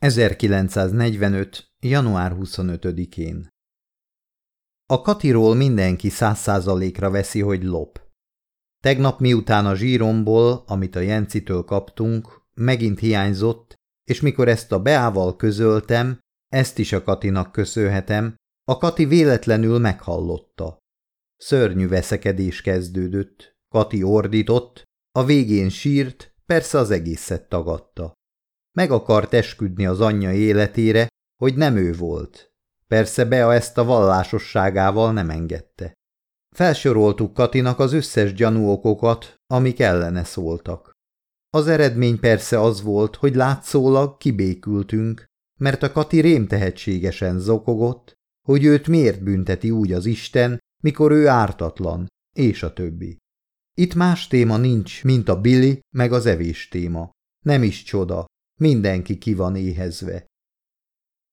1945. január 25-én A Katiról mindenki száz százalékra veszi, hogy lop. Tegnap miután a zsíromból, amit a Jencitől kaptunk, megint hiányzott, és mikor ezt a Beával közöltem, ezt is a Katinak köszönhetem, a Kati véletlenül meghallotta. Szörnyű veszekedés kezdődött, Kati ordított, a végén sírt, persze az egészet tagadta. Meg akart esküdni az anyja életére, hogy nem ő volt. Persze Bea ezt a vallásosságával nem engedte. Felsoroltuk Katinak az összes gyanúokokat, amik ellene szóltak. Az eredmény persze az volt, hogy látszólag kibékültünk, mert a Kati rémtehetségesen zokogott, hogy őt miért bünteti úgy az Isten, mikor ő ártatlan, és a többi. Itt más téma nincs, mint a Billy meg az evés téma. Nem is csoda, Mindenki ki van éhezve.